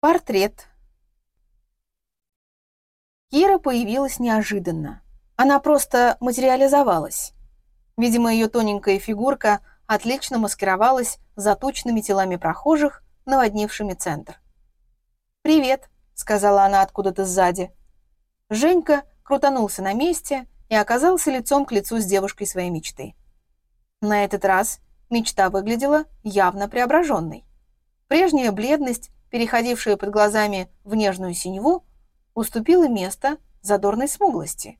Портрет. Кира появилась неожиданно. Она просто материализовалась. Видимо, ее тоненькая фигурка отлично маскировалась за тучными телами прохожих, наводнившими центр. «Привет», — сказала она откуда-то сзади. Женька крутанулся на месте и оказался лицом к лицу с девушкой своей мечты. На этот раз мечта выглядела явно преображенной. Прежняя бледность переходившая под глазами в нежную синеву, уступила место задорной смуглости.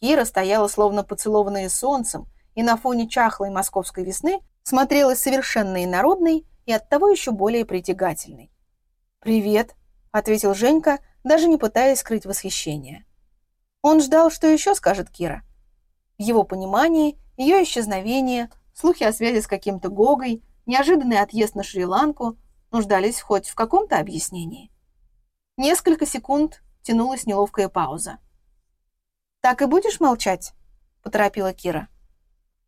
Кира стояла словно поцелованная солнцем и на фоне чахлой московской весны смотрелась совершенно инородной и оттого еще более притягательной. «Привет», — ответил Женька, даже не пытаясь скрыть восхищение. Он ждал, что еще скажет Кира. В его понимании, ее исчезновение, слухи о связи с каким-то Гогой, неожиданный отъезд на Шри-Ланку нуждались хоть в каком-то объяснении. Несколько секунд тянулась неловкая пауза. «Так и будешь молчать?» — поторопила Кира.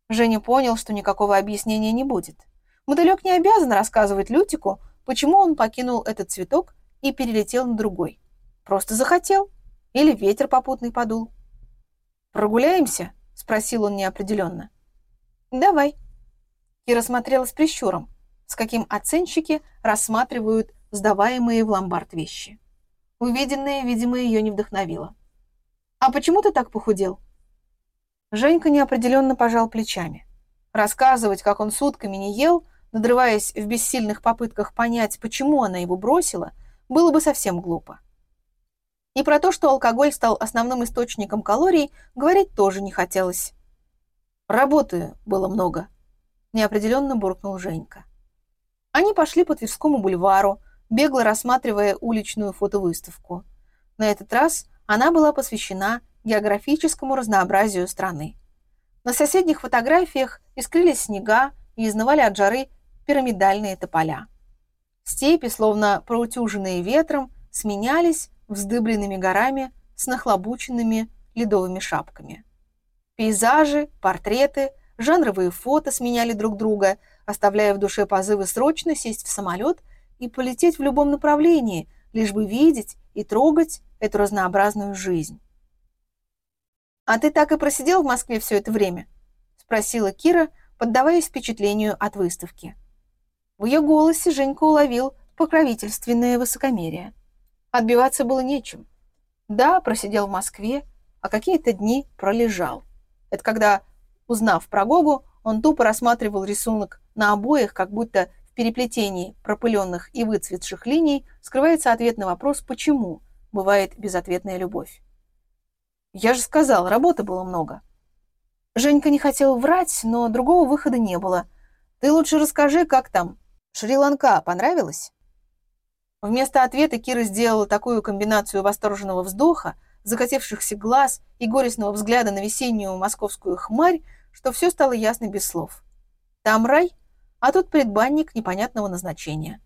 Женя понял, что никакого объяснения не будет. Мотылек не обязан рассказывать Лютику, почему он покинул этот цветок и перелетел на другой. Просто захотел. Или ветер попутный подул. «Прогуляемся?» — спросил он неопределенно. «Давай». Кира смотрела с прищуром с каким оценщики рассматривают сдаваемые в ломбард вещи. Увиденное, видимо, ее не вдохновило. «А почему ты так похудел?» Женька неопределенно пожал плечами. Рассказывать, как он сутками не ел, надрываясь в бессильных попытках понять, почему она его бросила, было бы совсем глупо. И про то, что алкоголь стал основным источником калорий, говорить тоже не хотелось. «Работы было много», — неопределенно буркнул Женька. Они пошли по Тверскому бульвару, бегло рассматривая уличную фотовыставку. На этот раз она была посвящена географическому разнообразию страны. На соседних фотографиях искрились снега и изнывали от жары пирамидальные тополя. Степи, словно проутюженные ветром, сменялись вздыбленными горами с нахлобученными ледовыми шапками. Пейзажи, портреты, жанровые фото сменяли друг друга – оставляя в душе позывы срочно сесть в самолет и полететь в любом направлении, лишь бы видеть и трогать эту разнообразную жизнь. «А ты так и просидел в Москве все это время?» — спросила Кира, поддаваясь впечатлению от выставки. В ее голосе Женька уловил покровительственное высокомерие. Отбиваться было нечем. Да, просидел в Москве, а какие-то дни пролежал. Это когда, узнав про Гогу, он тупо рассматривал рисунок на обоих, как будто в переплетении пропыленных и выцветших линий скрывается ответ на вопрос «почему?» бывает безответная любовь. Я же сказал, работы было много. Женька не хотел врать, но другого выхода не было. Ты лучше расскажи, как там. Шри-Ланка понравилась? Вместо ответа Кира сделала такую комбинацию восторженного вздоха, закатившихся глаз и горестного взгляда на весеннюю московскую хмарь, что все стало ясно без слов. Там рай, а тут предбанник непонятного назначения.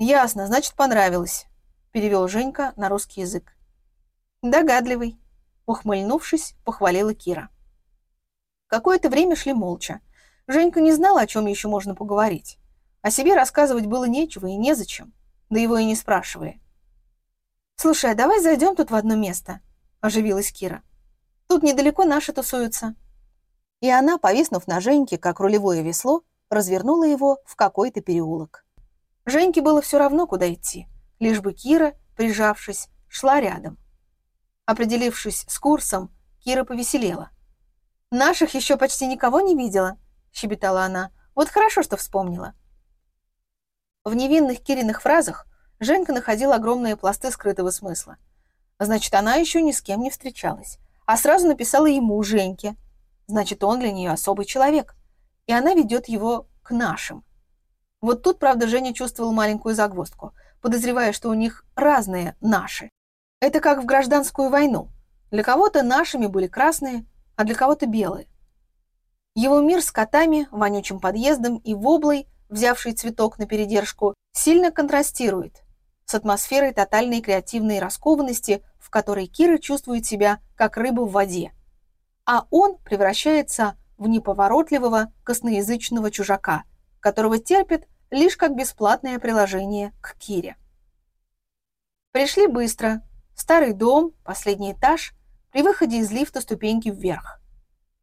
«Ясно, значит, понравилось», — перевел Женька на русский язык. «Догадливый», — ухмыльнувшись, похвалила Кира. Какое-то время шли молча. Женька не знала, о чем еще можно поговорить. О себе рассказывать было нечего и незачем, да его и не спрашивая. «Слушай, а давай зайдем тут в одно место», — оживилась Кира. «Тут недалеко наши тусуются и она, повиснув на Женьке, как рулевое весло, развернула его в какой-то переулок. Женьке было все равно, куда идти, лишь бы Кира, прижавшись, шла рядом. Определившись с курсом, Кира повеселела. «Наших еще почти никого не видела», — щебетала она. «Вот хорошо, что вспомнила». В невинных Кириных фразах Женька находила огромные пласты скрытого смысла. Значит, она еще ни с кем не встречалась, а сразу написала ему, Женьке, Значит, он для нее особый человек. И она ведет его к нашим. Вот тут, правда, Женя чувствовал маленькую загвоздку, подозревая, что у них разные «наши». Это как в гражданскую войну. Для кого-то нашими были красные, а для кого-то белые. Его мир с котами, вонючим подъездом и воблой, взявший цветок на передержку, сильно контрастирует с атмосферой тотальной креативной раскованности, в которой Кира чувствует себя как рыба в воде а он превращается в неповоротливого косноязычного чужака, которого терпит лишь как бесплатное приложение к Кире. Пришли быстро. Старый дом, последний этаж, при выходе из лифта ступеньки вверх.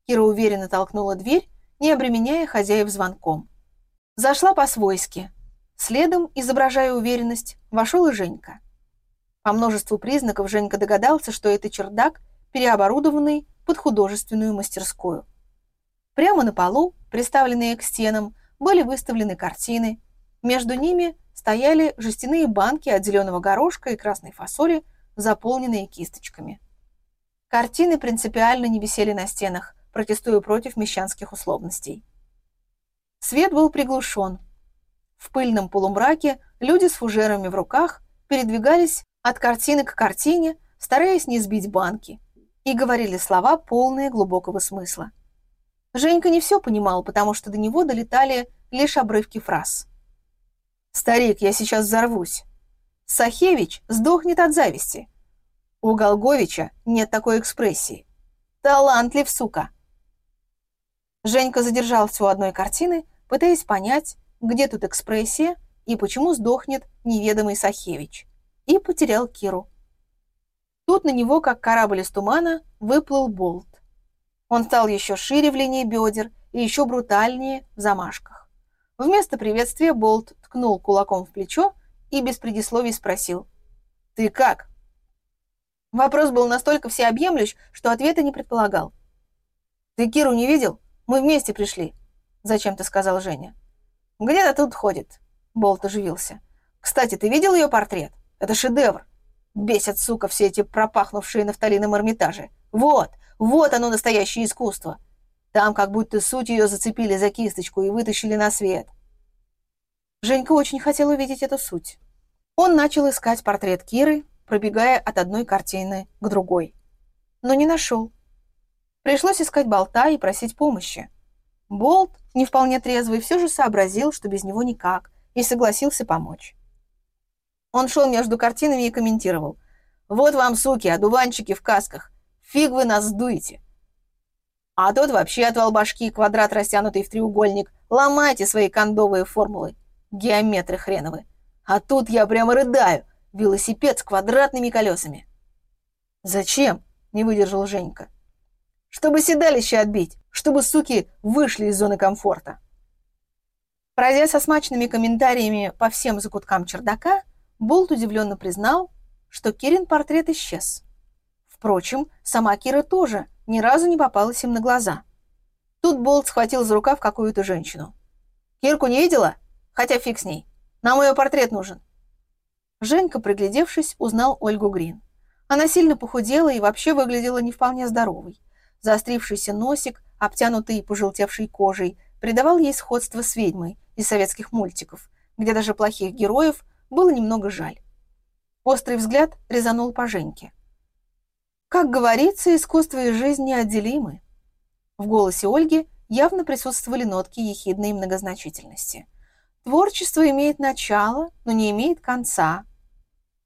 Кира уверенно толкнула дверь, не обременяя хозяев звонком. Зашла по-свойски. Следом, изображая уверенность, вошел и Женька. По множеству признаков Женька догадался, что это чердак, переоборудованный под художественную мастерскую. Прямо на полу, приставленные к стенам, были выставлены картины. Между ними стояли жестяные банки от зеленого горошка и красной фасоли, заполненные кисточками. Картины принципиально не висели на стенах, протестуя против мещанских условностей. Свет был приглушен. В пыльном полумраке люди с фужерами в руках передвигались от картины к картине, стараясь не сбить банки, и говорили слова, полные глубокого смысла. Женька не все понимал, потому что до него долетали лишь обрывки фраз. «Старик, я сейчас взорвусь!» «Сахевич сдохнет от зависти!» «У Голговича нет такой экспрессии!» «Талантлив, сука!» Женька задержался у одной картины, пытаясь понять, где тут экспрессия и почему сдохнет неведомый Сахевич, и потерял Киру. Тут на него, как корабль из тумана, выплыл болт. Он стал еще шире в линии бедер и еще брутальнее в замашках. Вместо приветствия Болт ткнул кулаком в плечо и без предисловий спросил. «Ты как?» Вопрос был настолько всеобъемлющ, что ответа не предполагал. «Ты Киру не видел? Мы вместе пришли», — зачем-то сказал Женя. «Где-то тут ходит», — Болт оживился. «Кстати, ты видел ее портрет? Это шедевр. Бесят, сука, все эти пропахнувшие нафталином Эрмитажи. Вот, вот оно настоящее искусство. Там как будто суть ее зацепили за кисточку и вытащили на свет. Женька очень хотел увидеть эту суть. Он начал искать портрет Киры, пробегая от одной картины к другой. Но не нашел. Пришлось искать болта и просить помощи. Болт, не вполне трезвый, все же сообразил, что без него никак, и согласился помочь. Он шел между картинами и комментировал. «Вот вам, суки, одуванчики в касках. Фиг вы нас сдуете. А тот вообще отвал башки, квадрат, растянутый в треугольник. Ломайте свои кондовые формулы. Геометры хреновы. А тут я прямо рыдаю. Велосипед с квадратными колесами. «Зачем?» — не выдержал Женька. «Чтобы седалище отбить, чтобы суки вышли из зоны комфорта». Пройдя со смачными комментариями по всем закуткам чердака, Болт удивленно признал, что Кирин портрет исчез. Впрочем, сама Кира тоже ни разу не попалась им на глаза. Тут Болт схватил за рукав какую-то женщину. «Кирку не видела? Хотя фиг с ней. Нам ее портрет нужен». Женька, приглядевшись, узнал Ольгу Грин. Она сильно похудела и вообще выглядела не вполне здоровой. Заострившийся носик, обтянутый пожелтевшей кожей, придавал ей сходство с ведьмой из советских мультиков, где даже плохих героев было немного жаль. Острый взгляд резанул по Женьке. Как говорится, искусство и жизнь неотделимы. В голосе Ольги явно присутствовали нотки ехидной многозначительности. Творчество имеет начало, но не имеет конца.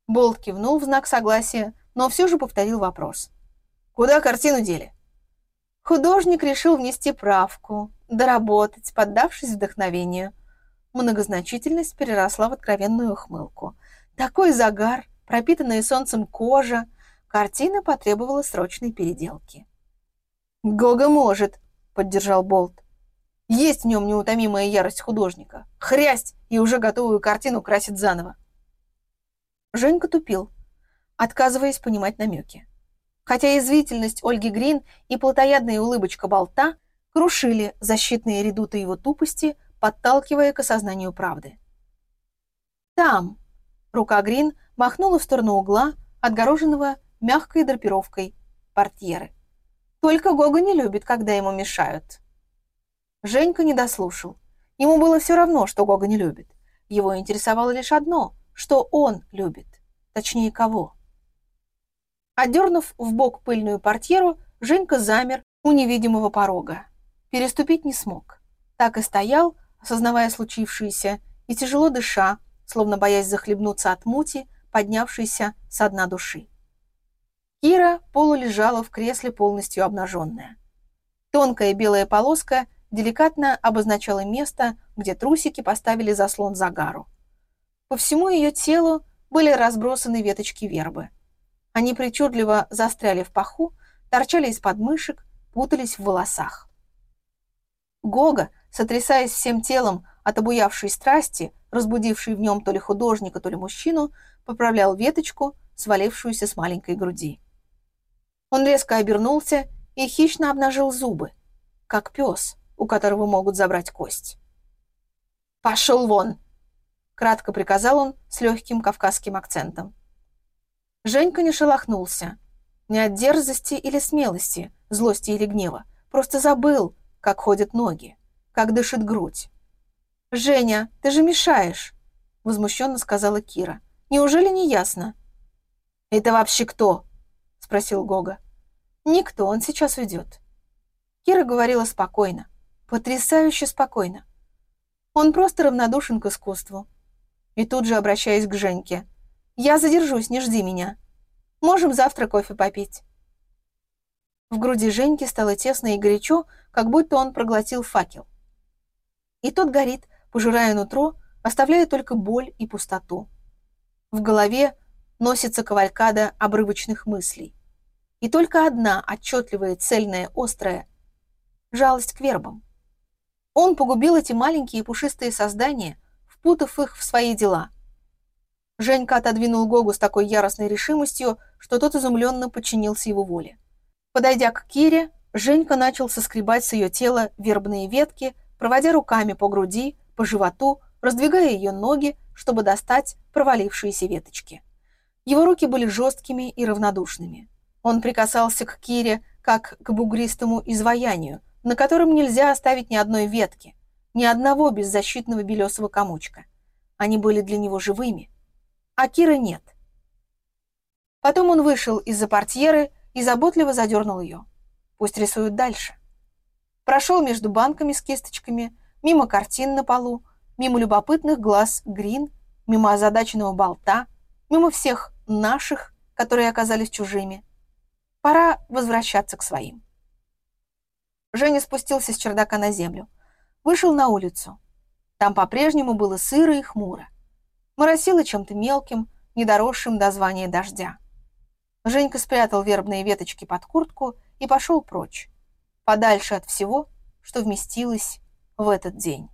Болт кивнул в знак согласия, но все же повторил вопрос. «Куда картину дели?» Художник решил внести правку, доработать, поддавшись вдохновению. Многозначительность переросла в откровенную ухмылку. Такой загар, пропитанная солнцем кожа, Картина потребовала срочной переделки. «Гога может», — поддержал Болт. «Есть в нем неутомимая ярость художника. Хрясть, и уже готовую картину красит заново». Женька тупил, отказываясь понимать намеки. Хотя извительность Ольги Грин и плотоядная улыбочка Болта крушили защитные редуты его тупости, подталкивая к осознанию правды. «Там!» — рука Грин махнула в сторону угла, отгороженного мягкой драпировкой портьеры. Только Гога не любит, когда ему мешают. Женька не дослушал. Ему было все равно, что Гога не любит. Его интересовало лишь одно, что он любит. Точнее, кого. Отдернув в бок пыльную портьеру, Женька замер у невидимого порога. Переступить не смог. Так и стоял, осознавая случившееся, и тяжело дыша, словно боясь захлебнуться от мути, поднявшейся со дна души. Кира полулежала в кресле полностью обнаженная. Тонкая белая полоска деликатно обозначала место, где трусики поставили заслон загару. По всему ее телу были разбросаны веточки вербы. Они причудливо застряли в паху, торчали из подмышек, путались в волосах. Гога, сотрясаясь всем телом от обуявшей страсти, разбудившей в нем то ли художника, то ли мужчину, поправлял веточку, свалившуюся с маленькой груди. Он резко обернулся и хищно обнажил зубы, как пес, у которого могут забрать кость. «Пошел вон!» — кратко приказал он с легким кавказским акцентом. Женька не шелохнулся. Не от дерзости или смелости, злости или гнева. Просто забыл, как ходят ноги, как дышит грудь. «Женя, ты же мешаешь!» — возмущенно сказала Кира. «Неужели не ясно?» «Это вообще кто?» — спросил Гога. «Никто, он сейчас уйдет». Кира говорила спокойно, потрясающе спокойно. Он просто равнодушен к искусству. И тут же, обращаясь к Женьке, «Я задержусь, не жди меня. Можем завтра кофе попить». В груди Женьки стало тесно и горячо, как будто он проглотил факел. И тот горит, пожирая нутро, оставляя только боль и пустоту. В голове носится кавалькада обрывочных мыслей. И только одна отчетливая, цельная, острая — жалость к вербам. Он погубил эти маленькие пушистые создания, впутав их в свои дела. Женька отодвинул Гогу с такой яростной решимостью, что тот изумленно подчинился его воле. Подойдя к Кире, Женька начал соскребать с ее тела вербные ветки, проводя руками по груди, по животу, раздвигая ее ноги, чтобы достать провалившиеся веточки. Его руки были жесткими и равнодушными. Он прикасался к Кире, как к бугристому изваянию, на котором нельзя оставить ни одной ветки, ни одного беззащитного белесого комочка. Они были для него живыми. А Киры нет. Потом он вышел из-за портьеры и заботливо задернул ее. Пусть рисуют дальше. Прошел между банками с кисточками, мимо картин на полу, мимо любопытных глаз Грин, мимо озадаченного болта, мимо всех наших, которые оказались чужими. Пора возвращаться к своим. Женя спустился с чердака на землю. Вышел на улицу. Там по-прежнему было сыро и хмуро. Моросило чем-то мелким, недоросшим до звания дождя. Женька спрятал вербные веточки под куртку и пошел прочь, подальше от всего, что вместилось в этот день.